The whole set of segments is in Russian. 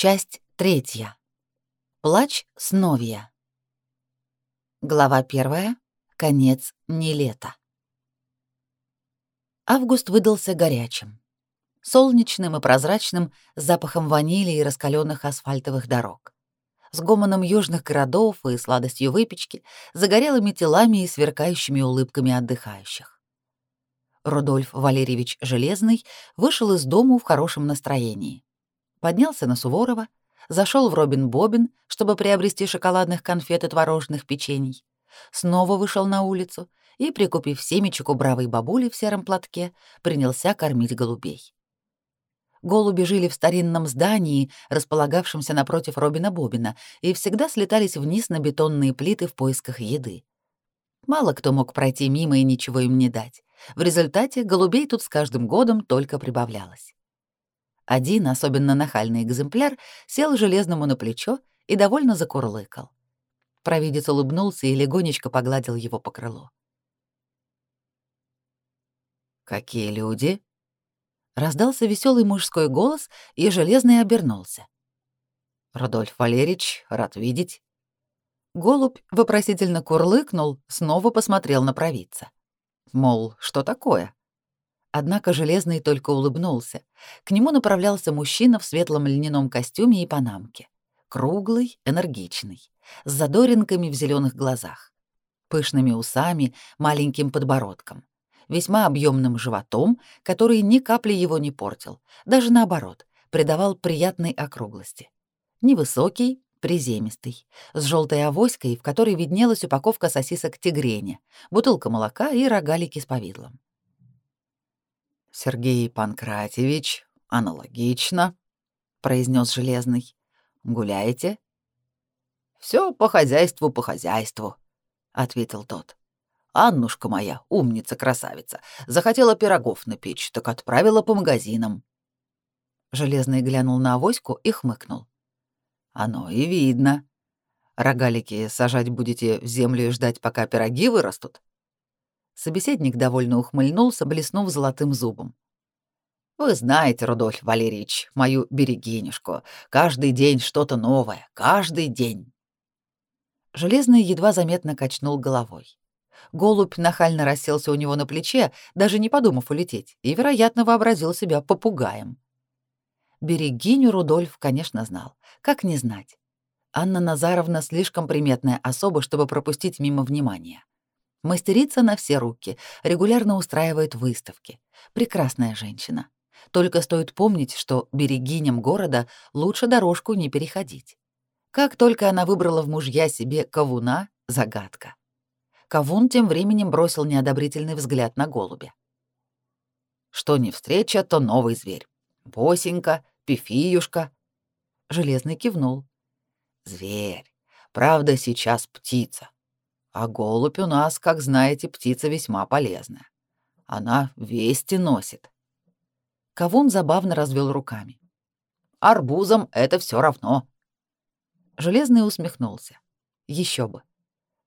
Часть третья. Плач Сновия. Глава первая. Конец не лета. Август выдался горячим. Солнечным и прозрачным, с запахом ванили и раскаленных асфальтовых дорог. С гомоном южных городов и сладостью выпечки, загорелыми телами и сверкающими улыбками отдыхающих. Рудольф Валерьевич Железный вышел из дому в хорошем настроении поднялся на Суворова, зашел в Робин Бобин, чтобы приобрести шоколадных конфет и творожных печений, снова вышел на улицу и, прикупив семечек у бравой бабули в сером платке, принялся кормить голубей. Голуби жили в старинном здании, располагавшемся напротив Робина Бобина, и всегда слетались вниз на бетонные плиты в поисках еды. Мало кто мог пройти мимо и ничего им не дать. В результате голубей тут с каждым годом только прибавлялось. Один, особенно нахальный экземпляр, сел железному на плечо и довольно закурлыкал. Провидец улыбнулся и легонечко погладил его по крылу. «Какие люди?» Раздался веселый мужской голос, и Железный обернулся. «Родольф Валерьевич, рад видеть». Голубь вопросительно курлыкнул, снова посмотрел на провидца. Мол, что такое? Однако Железный только улыбнулся. К нему направлялся мужчина в светлом льняном костюме и панамке. Круглый, энергичный, с задоринками в зеленых глазах, пышными усами, маленьким подбородком, весьма объемным животом, который ни капли его не портил, даже наоборот, придавал приятной округлости. Невысокий, приземистый, с желтой авоськой, в которой виднелась упаковка сосисок тигреня, бутылка молока и рогалики с повидлом. Сергей Панкратьевич, аналогично, произнес Железный. Гуляете? Все по хозяйству, по хозяйству, ответил тот. Аннушка моя, умница-красавица, захотела пирогов напечь, так отправила по магазинам. Железный глянул на авоську и хмыкнул. Оно и видно. Рогалики сажать будете в землю и ждать, пока пироги вырастут? Собеседник довольно ухмыльнулся, блеснув золотым зубом. «Вы знаете, Рудольф Валерьевич, мою берегинюшку. Каждый день что-то новое. Каждый день». Железный едва заметно качнул головой. Голубь нахально расселся у него на плече, даже не подумав улететь, и, вероятно, вообразил себя попугаем. Берегиню Рудольф, конечно, знал. Как не знать? Анна Назаровна слишком приметная особа, чтобы пропустить мимо внимания. Мастерица на все руки, регулярно устраивает выставки. Прекрасная женщина. Только стоит помнить, что берегиням города лучше дорожку не переходить. Как только она выбрала в мужья себе кавуна — загадка. Кавун тем временем бросил неодобрительный взгляд на голубя. Что не встреча, то новый зверь. Босенька, пифиюшка. Железный кивнул. Зверь. Правда, сейчас птица. А голубь у нас, как знаете, птица весьма полезная. Она вести носит. Кавун забавно развел руками. Арбузом это все равно. Железный усмехнулся. Еще бы.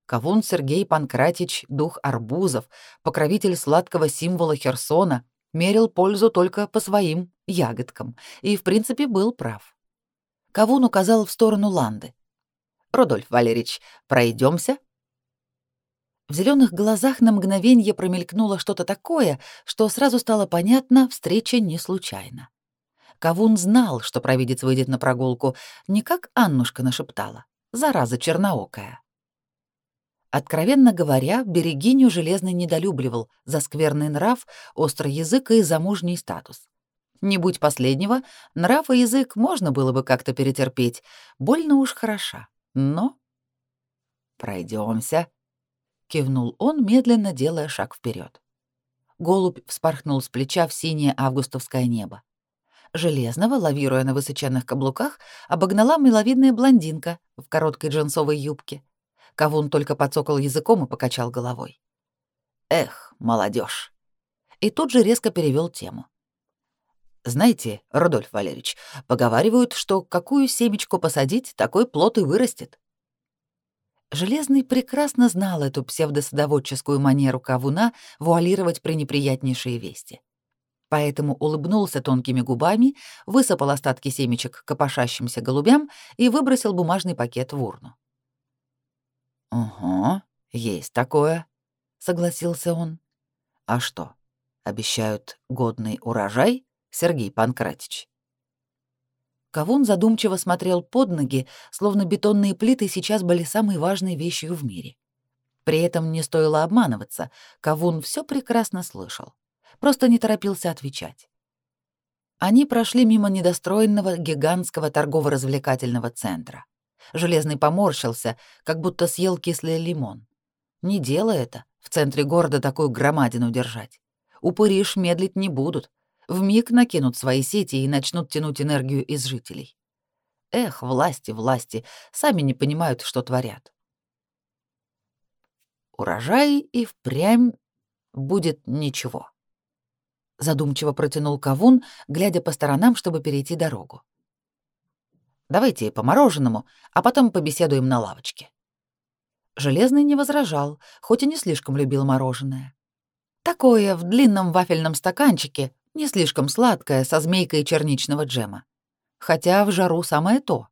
Кавун Сергей Панкратич, дух арбузов, покровитель сладкого символа Херсона, мерил пользу только по своим ягодкам и, в принципе, был прав. Кавун указал в сторону Ланды. «Рудольф Валерьевич, пройдемся? В зеленых глазах на мгновение промелькнуло что-то такое, что сразу стало понятно, встреча не случайна. Кавун знал, что провидец выйдет на прогулку, не как Аннушка нашептала, зараза черноокая. Откровенно говоря, Берегиню Железный недолюбливал за скверный нрав, острый язык и замужний статус. Не будь последнего, нрав и язык можно было бы как-то перетерпеть, больно уж хороша, но... Пройдемся, кивнул он, медленно делая шаг вперед. Голубь вспорхнул с плеча в синее августовское небо. Железного, лавируя на высоченных каблуках, обогнала миловидная блондинка в короткой джинсовой юбке. Кавун только подцокал языком и покачал головой. Эх, молодежь! И тут же резко перевел тему. Знаете, Рудольф Валерьевич, поговаривают, что какую семечку посадить, такой плод и вырастет. Железный прекрасно знал эту псевдосадоводческую манеру Кавуна вуалировать пренеприятнейшие вести. Поэтому улыбнулся тонкими губами, высыпал остатки семечек копошащимся голубям и выбросил бумажный пакет в урну. «Угу, есть такое», — согласился он. «А что, обещают годный урожай, Сергей Панкратич?» Кавун задумчиво смотрел под ноги, словно бетонные плиты сейчас были самой важной вещью в мире. При этом не стоило обманываться, Кавун все прекрасно слышал, просто не торопился отвечать. Они прошли мимо недостроенного гигантского торгово-развлекательного центра. Железный поморщился, как будто съел кислый лимон. Не дело это, в центре города такую громадину держать. Упыри медлить не будут, вмиг накинут свои сети и начнут тянуть энергию из жителей. Эх, власти, власти, сами не понимают, что творят. Урожай и впрямь будет ничего. Задумчиво протянул Кавун, глядя по сторонам, чтобы перейти дорогу. Давайте по мороженому, а потом побеседуем на лавочке. Железный не возражал, хоть и не слишком любил мороженое. Такое в длинном вафельном стаканчике, не слишком сладкое, со змейкой черничного джема. Хотя в жару самое то.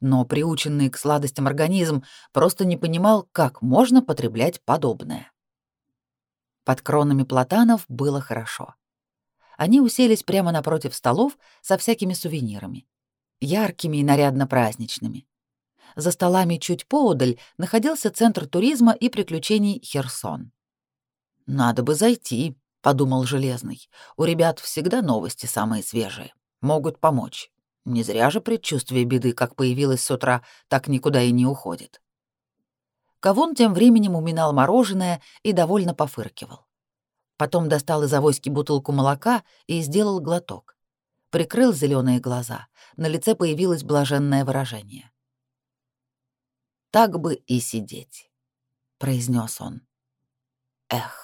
Но приученный к сладостям организм просто не понимал, как можно потреблять подобное. Под кронами платанов было хорошо. Они уселись прямо напротив столов со всякими сувенирами. Яркими и нарядно-праздничными. За столами чуть поодаль находился центр туризма и приключений Херсон. «Надо бы зайти», — подумал Железный. «У ребят всегда новости самые свежие. Могут помочь. Не зря же предчувствие беды, как появилось с утра, так никуда и не уходит». Кавун тем временем уминал мороженое и довольно пофыркивал. Потом достал из авоськи бутылку молока и сделал глоток. Прикрыл зеленые глаза. На лице появилось блаженное выражение. «Так бы и сидеть», — произнес он. «Эх,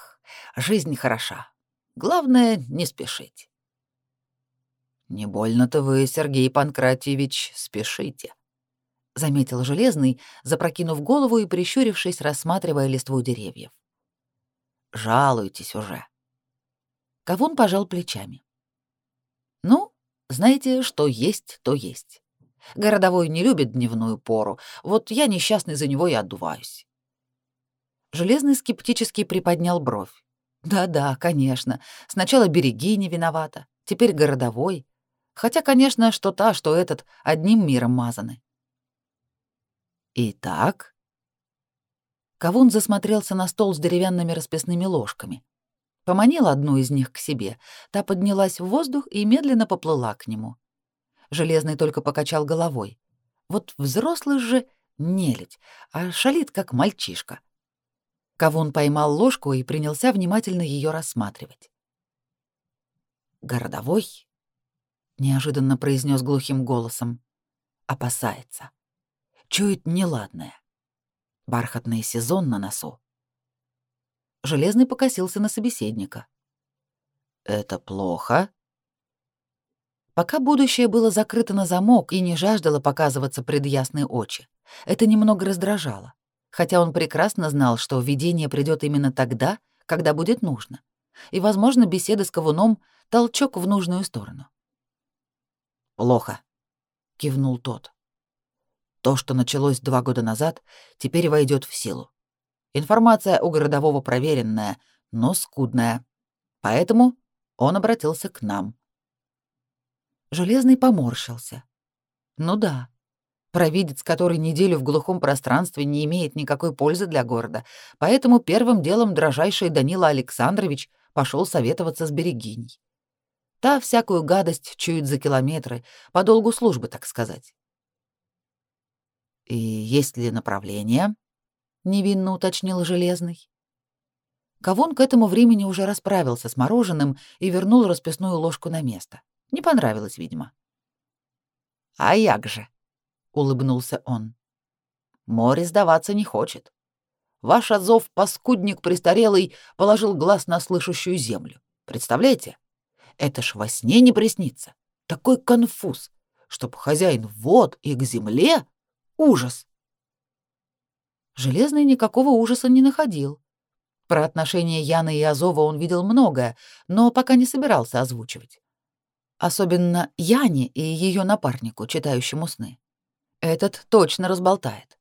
Жизнь хороша. Главное — не спешить. «Не больно-то вы, Сергей Панкратьевич, спешите», — заметил Железный, запрокинув голову и прищурившись, рассматривая листву деревьев. «Жалуйтесь уже». Кавун пожал плечами. «Ну, знаете, что есть, то есть. Городовой не любит дневную пору, вот я несчастный за него и отдуваюсь». Железный скептически приподнял бровь. Да-да, конечно. Сначала береги не виновата, теперь городовой. Хотя, конечно, что та, что этот одним миром мазаны. Итак, Кавун засмотрелся на стол с деревянными расписными ложками. Поманил одну из них к себе. Та поднялась в воздух и медленно поплыла к нему. Железный только покачал головой. Вот взрослый же нелядь, а шалит как мальчишка. Кавун поймал ложку и принялся внимательно ее рассматривать. «Городовой?» — неожиданно произнес глухим голосом. «Опасается. Чует неладное. Бархатный сезон на носу». Железный покосился на собеседника. «Это плохо?» Пока будущее было закрыто на замок и не жаждало показываться пред ясные очи, это немного раздражало хотя он прекрасно знал, что видение придет именно тогда, когда будет нужно. И, возможно, беседа с Ковуном — толчок в нужную сторону. «Плохо», — кивнул тот. «То, что началось два года назад, теперь войдет в силу. Информация у городового проверенная, но скудная. Поэтому он обратился к нам». Железный поморщился. «Ну да, Провидец, который неделю в глухом пространстве не имеет никакой пользы для города, поэтому первым делом дрожайший Данила Александрович пошел советоваться с Берегиней. Та всякую гадость чует за километры, по долгу службы, так сказать. «И есть ли направление?» — невинно уточнил Железный. Кавун к этому времени уже расправился с мороженым и вернул расписную ложку на место. Не понравилось, видимо. «А як же?» Улыбнулся он. Море сдаваться не хочет. Ваш Азов, паскудник престарелый, положил глаз на слышащую землю. Представляете? Это ж во сне не приснится. Такой конфуз, чтоб хозяин вод и к земле. Ужас. Железный никакого ужаса не находил. Про отношения Яны и Азова он видел многое, но пока не собирался озвучивать. Особенно Яне и ее напарнику, читающему сны. Этот точно разболтает.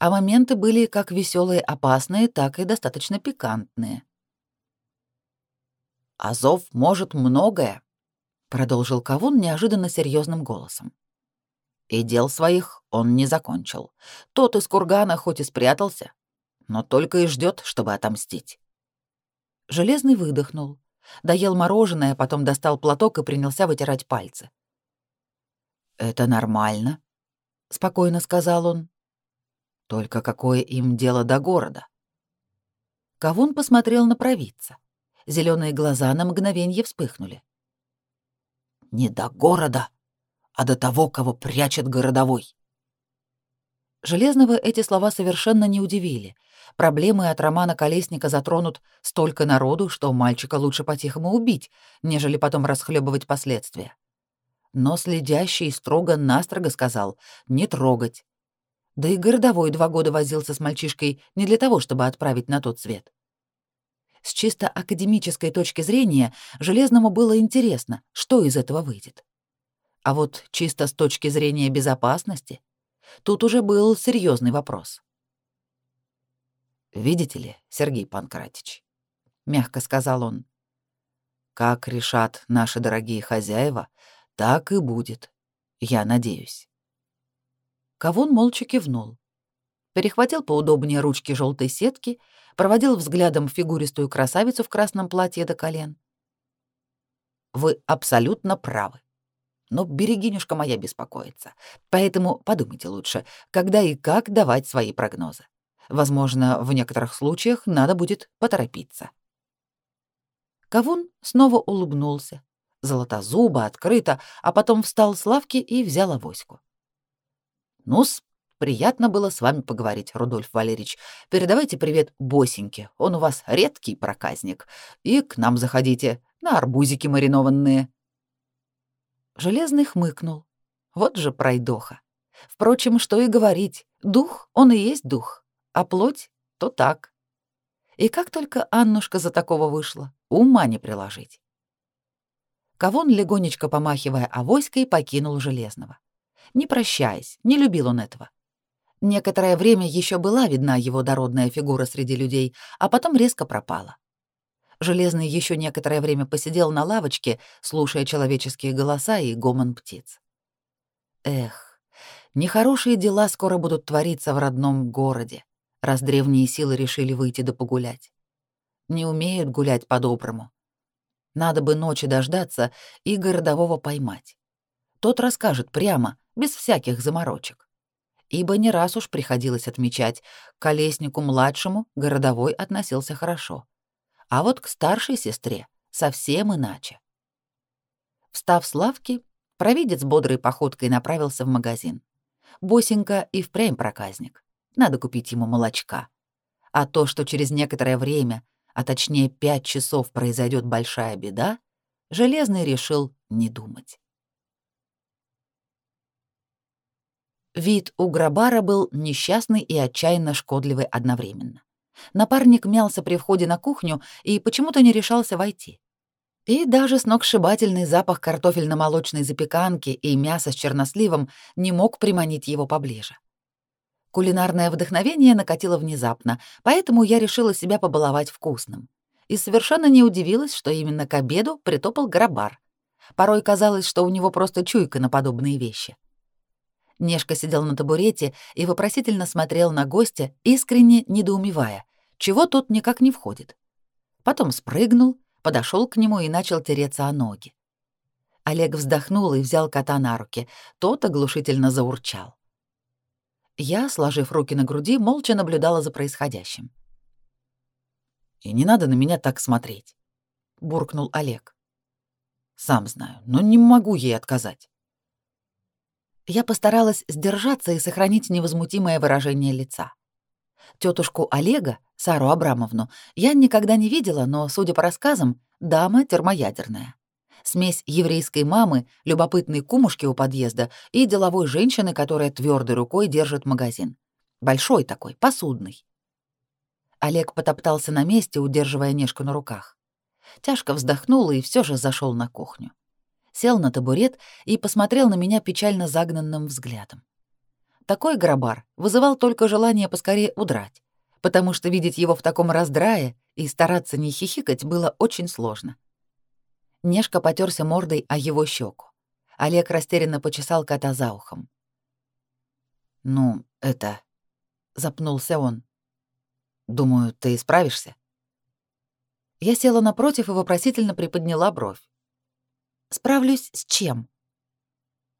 А моменты были как веселые, опасные, так и достаточно пикантные. «Азов может многое», — продолжил Кавун неожиданно серьезным голосом. И дел своих он не закончил. Тот из кургана хоть и спрятался, но только и ждет, чтобы отомстить. Железный выдохнул, доел мороженое, потом достал платок и принялся вытирать пальцы. «Это нормально», — спокойно сказал он. «Только какое им дело до города?» Кавун посмотрел на провидца. Зеленые глаза на мгновение вспыхнули. «Не до города, а до того, кого прячет городовой». Железного эти слова совершенно не удивили. Проблемы от романа Колесника затронут столько народу, что мальчика лучше по-тихому убить, нежели потом расхлебывать последствия. Но следящий строго-настрого сказал «не трогать». Да и городовой два года возился с мальчишкой не для того, чтобы отправить на тот свет. С чисто академической точки зрения Железному было интересно, что из этого выйдет. А вот чисто с точки зрения безопасности Тут уже был серьезный вопрос. «Видите ли, Сергей Панкратич», — мягко сказал он, — «как решат наши дорогие хозяева, так и будет, я надеюсь». Кавун молча кивнул. Перехватил поудобнее ручки желтой сетки, проводил взглядом фигуристую красавицу в красном платье до колен. «Вы абсолютно правы но берегинюшка моя беспокоится. Поэтому подумайте лучше, когда и как давать свои прогнозы. Возможно, в некоторых случаях надо будет поторопиться. Кавун снова улыбнулся. Золотозуба открыто, а потом встал с лавки и взял авоську. «Ну-с, приятно было с вами поговорить, Рудольф Валерьевич. Передавайте привет Босеньке, он у вас редкий проказник. И к нам заходите, на арбузики маринованные». Железный хмыкнул. Вот же пройдоха. Впрочем, что и говорить, дух, он и есть дух, а плоть — то так. И как только Аннушка за такого вышла, ума не приложить. Кавон, легонечко помахивая авоськой, покинул Железного. Не прощаясь, не любил он этого. Некоторое время еще была видна его дородная фигура среди людей, а потом резко пропала. Железный еще некоторое время посидел на лавочке, слушая человеческие голоса и гомон птиц. Эх, нехорошие дела скоро будут твориться в родном городе, раз древние силы решили выйти да погулять. Не умеют гулять по-доброму. Надо бы ночи дождаться и городового поймать. Тот расскажет прямо, без всяких заморочек. Ибо не раз уж приходилось отмечать, к колеснику-младшему городовой относился хорошо — а вот к старшей сестре совсем иначе. Встав с лавки, провидец бодрой походкой направился в магазин. Босенька и впрямь проказник. Надо купить ему молочка. А то, что через некоторое время, а точнее пять часов произойдет большая беда, Железный решил не думать. Вид у Грабара был несчастный и отчаянно шкодливый одновременно. Напарник мялся при входе на кухню и почему-то не решался войти. И даже сногсшибательный запах картофельно-молочной запеканки и мяса с черносливом не мог приманить его поближе. Кулинарное вдохновение накатило внезапно, поэтому я решила себя побаловать вкусным. И совершенно не удивилась, что именно к обеду притопал грабар. Порой казалось, что у него просто чуйка на подобные вещи. Нешка сидел на табурете и вопросительно смотрел на гостя, искренне недоумевая, чего тот никак не входит. Потом спрыгнул, подошел к нему и начал тереться о ноги. Олег вздохнул и взял кота на руки, тот оглушительно заурчал. Я, сложив руки на груди, молча наблюдала за происходящим. «И не надо на меня так смотреть», — буркнул Олег. «Сам знаю, но не могу ей отказать». Я постаралась сдержаться и сохранить невозмутимое выражение лица. Тетушку Олега, Сару Абрамовну, я никогда не видела, но, судя по рассказам, дама термоядерная. Смесь еврейской мамы, любопытной кумушки у подъезда и деловой женщины, которая твердой рукой держит магазин. Большой такой, посудный. Олег потоптался на месте, удерживая Нешку на руках. Тяжко вздохнул и все же зашел на кухню. Сел на табурет и посмотрел на меня печально загнанным взглядом. Такой грабар вызывал только желание поскорее удрать, потому что видеть его в таком раздрае и стараться не хихикать было очень сложно. Нешка потерся мордой о его щеку. Олег растерянно почесал кота за ухом. «Ну, это...» — запнулся он. «Думаю, ты справишься?» Я села напротив и вопросительно приподняла бровь. «Справлюсь с чем?»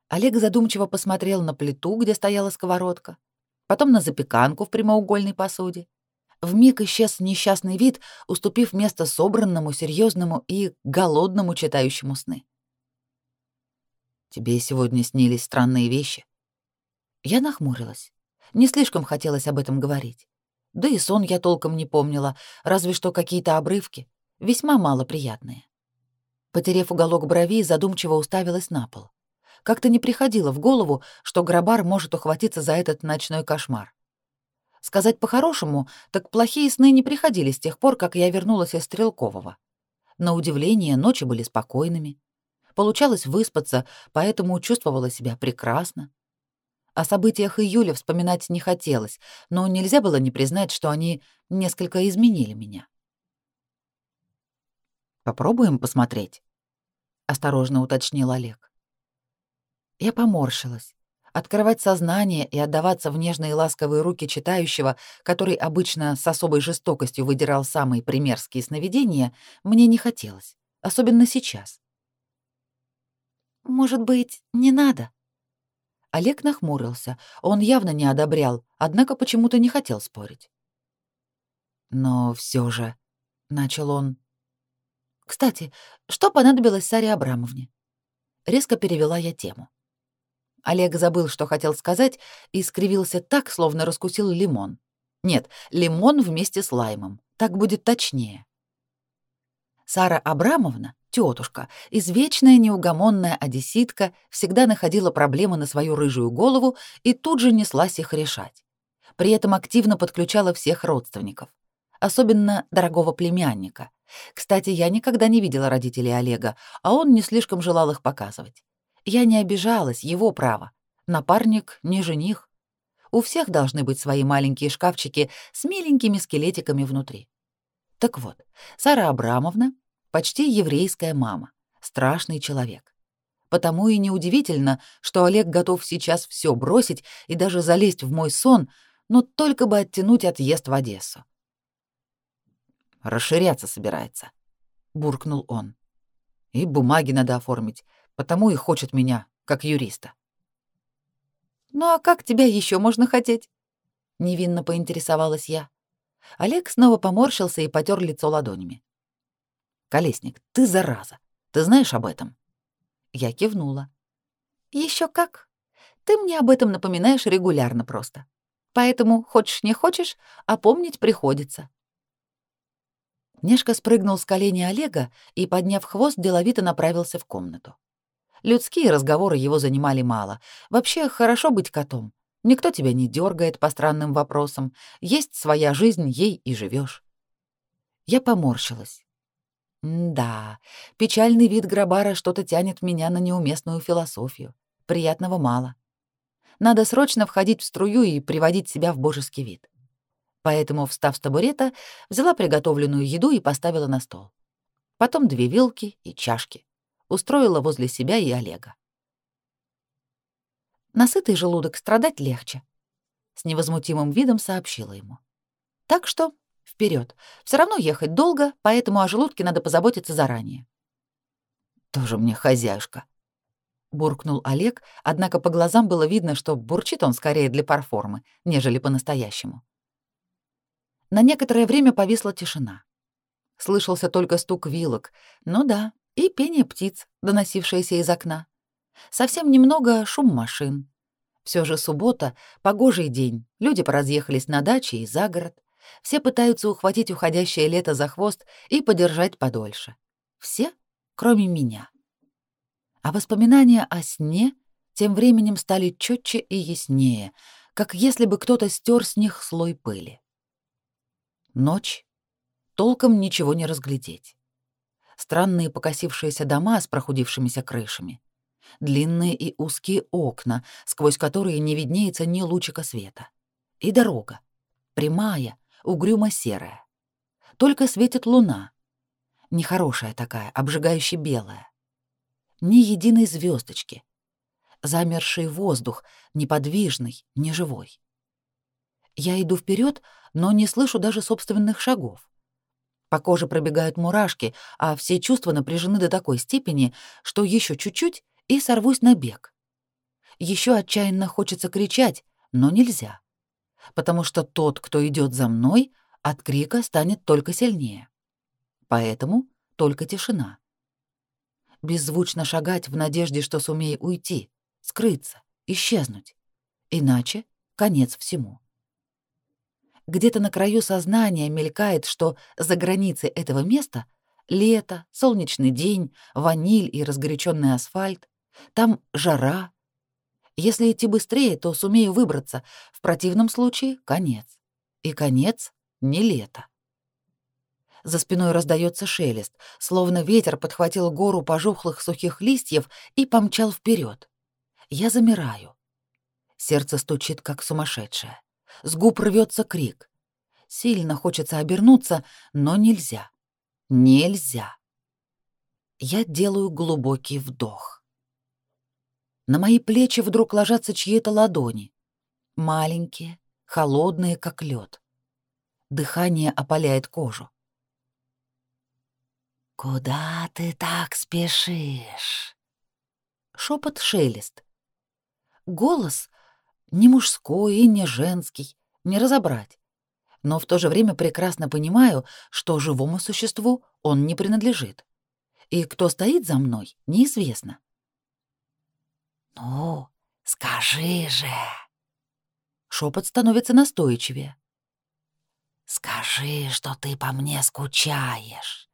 Олег задумчиво посмотрел на плиту, где стояла сковородка, потом на запеканку в прямоугольной посуде. Вмиг исчез несчастный вид, уступив место собранному, серьезному и голодному читающему сны. «Тебе сегодня снились странные вещи?» Я нахмурилась. Не слишком хотелось об этом говорить. Да и сон я толком не помнила, разве что какие-то обрывки, весьма малоприятные. Потерев уголок бровей, задумчиво уставилась на пол. Как-то не приходило в голову, что Грабар может ухватиться за этот ночной кошмар. Сказать по-хорошему, так плохие сны не приходили с тех пор, как я вернулась из Стрелкового. На удивление, ночи были спокойными. Получалось выспаться, поэтому чувствовала себя прекрасно. О событиях июля вспоминать не хотелось, но нельзя было не признать, что они несколько изменили меня. «Попробуем посмотреть», — осторожно уточнил Олег. Я поморщилась. Открывать сознание и отдаваться в нежные ласковые руки читающего, который обычно с особой жестокостью выдирал самые примерские сновидения, мне не хотелось, особенно сейчас. «Может быть, не надо?» Олег нахмурился. Он явно не одобрял, однако почему-то не хотел спорить. «Но все же...» — начал он. «Кстати, что понадобилось Саре Абрамовне?» Резко перевела я тему. Олег забыл, что хотел сказать, и скривился так, словно раскусил лимон. Нет, лимон вместе с лаймом. Так будет точнее. Сара Абрамовна, тетушка, извечная неугомонная одесситка, всегда находила проблемы на свою рыжую голову и тут же неслась их решать. При этом активно подключала всех родственников, особенно дорогого племянника. Кстати, я никогда не видела родителей Олега, а он не слишком желал их показывать. Я не обижалась, его право. Напарник не жених. У всех должны быть свои маленькие шкафчики с миленькими скелетиками внутри. Так вот, Сара Абрамовна — почти еврейская мама, страшный человек. Потому и неудивительно, что Олег готов сейчас все бросить и даже залезть в мой сон, но только бы оттянуть отъезд в Одессу. «Расширяться собирается», — буркнул он. «И бумаги надо оформить, потому и хочет меня, как юриста». «Ну а как тебя еще можно хотеть?» — невинно поинтересовалась я. Олег снова поморщился и потер лицо ладонями. «Колесник, ты зараза. Ты знаешь об этом?» Я кивнула. Еще как. Ты мне об этом напоминаешь регулярно просто. Поэтому, хочешь не хочешь, а помнить приходится». Нешка спрыгнул с колени Олега и, подняв хвост, деловито направился в комнату. Людские разговоры его занимали мало. Вообще, хорошо быть котом. Никто тебя не дергает по странным вопросам. Есть своя жизнь, ей и живешь. Я поморщилась. да, печальный вид Грабара что-то тянет меня на неуместную философию. Приятного мало. Надо срочно входить в струю и приводить себя в божеский вид. Поэтому, встав с табурета, взяла приготовленную еду и поставила на стол. Потом две вилки и чашки. Устроила возле себя и Олега. Насытый желудок страдать легче, с невозмутимым видом сообщила ему. Так что вперед. Все равно ехать долго, поэтому о желудке надо позаботиться заранее. Тоже мне хозяюшка, буркнул Олег, однако по глазам было видно, что бурчит он скорее для парформы, нежели по-настоящему. На некоторое время повисла тишина. Слышался только стук вилок. Ну да, и пение птиц, доносившееся из окна. Совсем немного шум машин. Все же суббота, погожий день, люди поразъехались на даче и за город. Все пытаются ухватить уходящее лето за хвост и подержать подольше. Все, кроме меня. А воспоминания о сне тем временем стали четче и яснее, как если бы кто-то стер с них слой пыли. Ночь. Толком ничего не разглядеть. Странные покосившиеся дома с прохудившимися крышами. Длинные и узкие окна, сквозь которые не виднеется ни лучика света. И дорога. Прямая, угрюмо-серая. Только светит луна. Нехорошая такая, обжигающе белая. Ни единой звездочки. Замерший воздух, неподвижный, неживой. Я иду вперед, но не слышу даже собственных шагов. По коже пробегают мурашки, а все чувства напряжены до такой степени, что еще чуть-чуть и сорвусь на бег. Еще отчаянно хочется кричать, но нельзя, потому что тот, кто идет за мной, от крика станет только сильнее. Поэтому только тишина. Беззвучно шагать в надежде, что сумею уйти, скрыться, исчезнуть. Иначе конец всему. Где-то на краю сознания мелькает, что за границей этого места лето, солнечный день, ваниль и разгоряченный асфальт, там жара. Если идти быстрее, то сумею выбраться, в противном случае — конец. И конец — не лето. За спиной раздается шелест, словно ветер подхватил гору пожухлых сухих листьев и помчал вперед. Я замираю. Сердце стучит, как сумасшедшее. С губ рвется крик. Сильно хочется обернуться, но нельзя. Нельзя. Я делаю глубокий вдох. На мои плечи вдруг ложатся чьи-то ладони. Маленькие, холодные, как лед. Дыхание опаляет кожу. «Куда ты так спешишь?» Шепот шелест. Голос не мужской и не женский, не разобрать. Но в то же время прекрасно понимаю, что живому существу он не принадлежит. И кто стоит за мной, неизвестно. «Ну, скажи же!» Шепот становится настойчивее. «Скажи, что ты по мне скучаешь,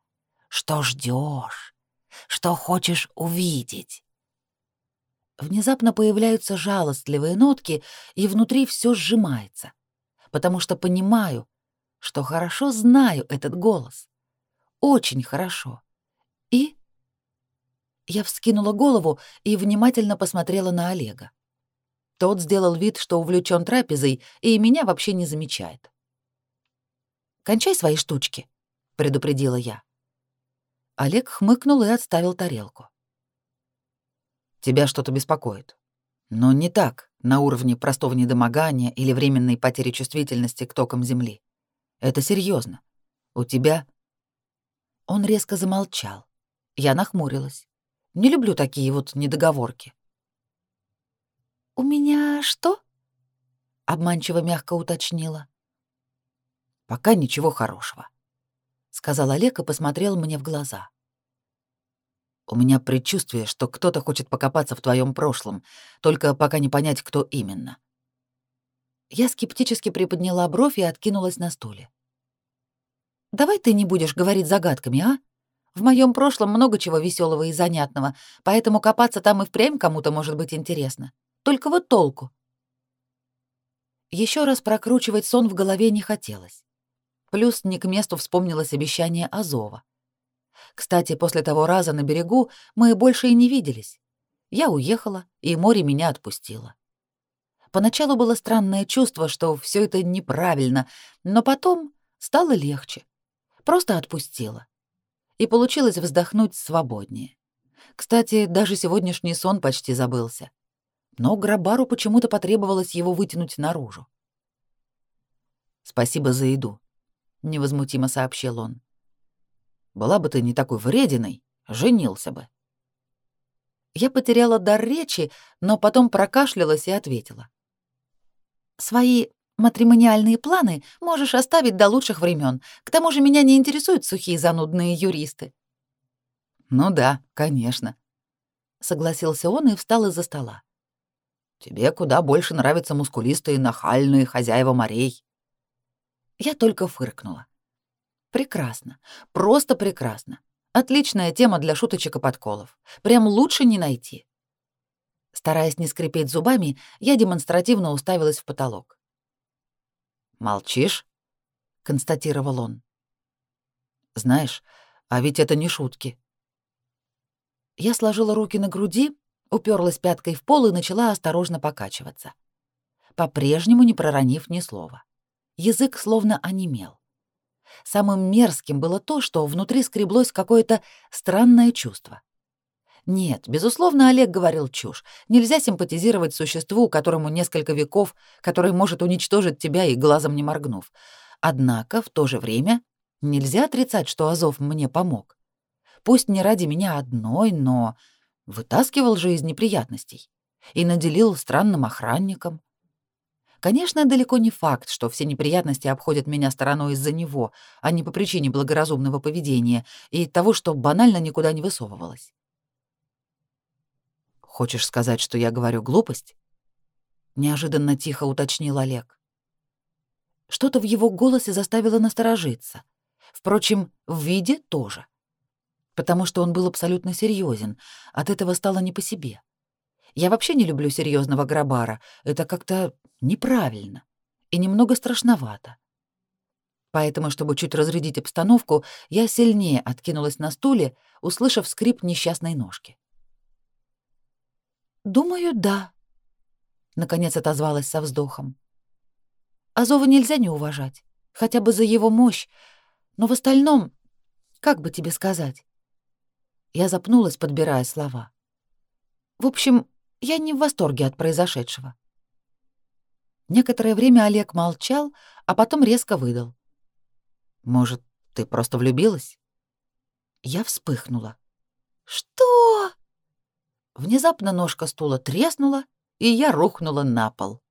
что ждешь, что хочешь увидеть». Внезапно появляются жалостливые нотки, и внутри все сжимается, потому что понимаю, что хорошо знаю этот голос. Очень хорошо. И... Я вскинула голову и внимательно посмотрела на Олега. Тот сделал вид, что увлечен трапезой и меня вообще не замечает. «Кончай свои штучки», — предупредила я. Олег хмыкнул и отставил тарелку. Тебя что-то беспокоит. Но не так, на уровне простого недомогания или временной потери чувствительности к токам Земли. Это серьезно. У тебя...» Он резко замолчал. Я нахмурилась. Не люблю такие вот недоговорки. «У меня что?» — обманчиво мягко уточнила. «Пока ничего хорошего», — сказал Олег и посмотрел мне в глаза. У меня предчувствие, что кто-то хочет покопаться в твоем прошлом, только пока не понять, кто именно. Я скептически приподняла бровь и откинулась на стуле. Давай ты не будешь говорить загадками, а? В моем прошлом много чего веселого и занятного, поэтому копаться там и впрямь кому-то может быть интересно. Только вот толку. Еще раз прокручивать сон в голове не хотелось. Плюс не к месту вспомнилось обещание Азова. Кстати, после того раза на берегу мы больше и не виделись. Я уехала, и море меня отпустило. Поначалу было странное чувство, что все это неправильно, но потом стало легче. Просто отпустила. И получилось вздохнуть свободнее. Кстати, даже сегодняшний сон почти забылся. Но Грабару почему-то потребовалось его вытянуть наружу. «Спасибо за еду», — невозмутимо сообщил он. Была бы ты не такой врединой, женился бы. Я потеряла дар речи, но потом прокашлялась и ответила. Свои матримониальные планы можешь оставить до лучших времен. К тому же меня не интересуют сухие занудные юристы. Ну да, конечно, согласился он и встал из-за стола. Тебе куда больше нравятся мускулистые нахальные хозяева морей. Я только фыркнула. Прекрасно. Просто прекрасно. Отличная тема для шуточек и подколов. Прям лучше не найти. Стараясь не скрипеть зубами, я демонстративно уставилась в потолок. «Молчишь?» констатировал он. Знаешь, а ведь это не шутки. Я сложила руки на груди, уперлась пяткой в пол и начала осторожно покачиваться. По-прежнему не проронив ни слова. Язык словно онемел. Самым мерзким было то, что внутри скреблось какое-то странное чувство. Нет, безусловно, Олег говорил чушь. Нельзя симпатизировать существу, которому несколько веков, которое может уничтожить тебя и глазом не моргнув. Однако в то же время нельзя отрицать, что Азов мне помог. Пусть не ради меня одной, но вытаскивал же из неприятностей и наделил странным охранником. Конечно, далеко не факт, что все неприятности обходят меня стороной из-за него, а не по причине благоразумного поведения и того, что банально никуда не высовывалось. Хочешь сказать, что я говорю глупость? Неожиданно тихо уточнил Олег. Что-то в его голосе заставило насторожиться. Впрочем, в виде тоже. Потому что он был абсолютно серьезен, от этого стало не по себе. Я вообще не люблю серьезного грабара. Это как-то неправильно и немного страшновато. Поэтому, чтобы чуть разрядить обстановку, я сильнее откинулась на стуле, услышав скрип несчастной ножки. «Думаю, да», — наконец отозвалась со вздохом. «Азова нельзя не уважать, хотя бы за его мощь, но в остальном, как бы тебе сказать?» Я запнулась, подбирая слова. «В общем, я не в восторге от произошедшего. Некоторое время Олег молчал, а потом резко выдал. «Может, ты просто влюбилась?» Я вспыхнула. «Что?» Внезапно ножка стула треснула, и я рухнула на пол.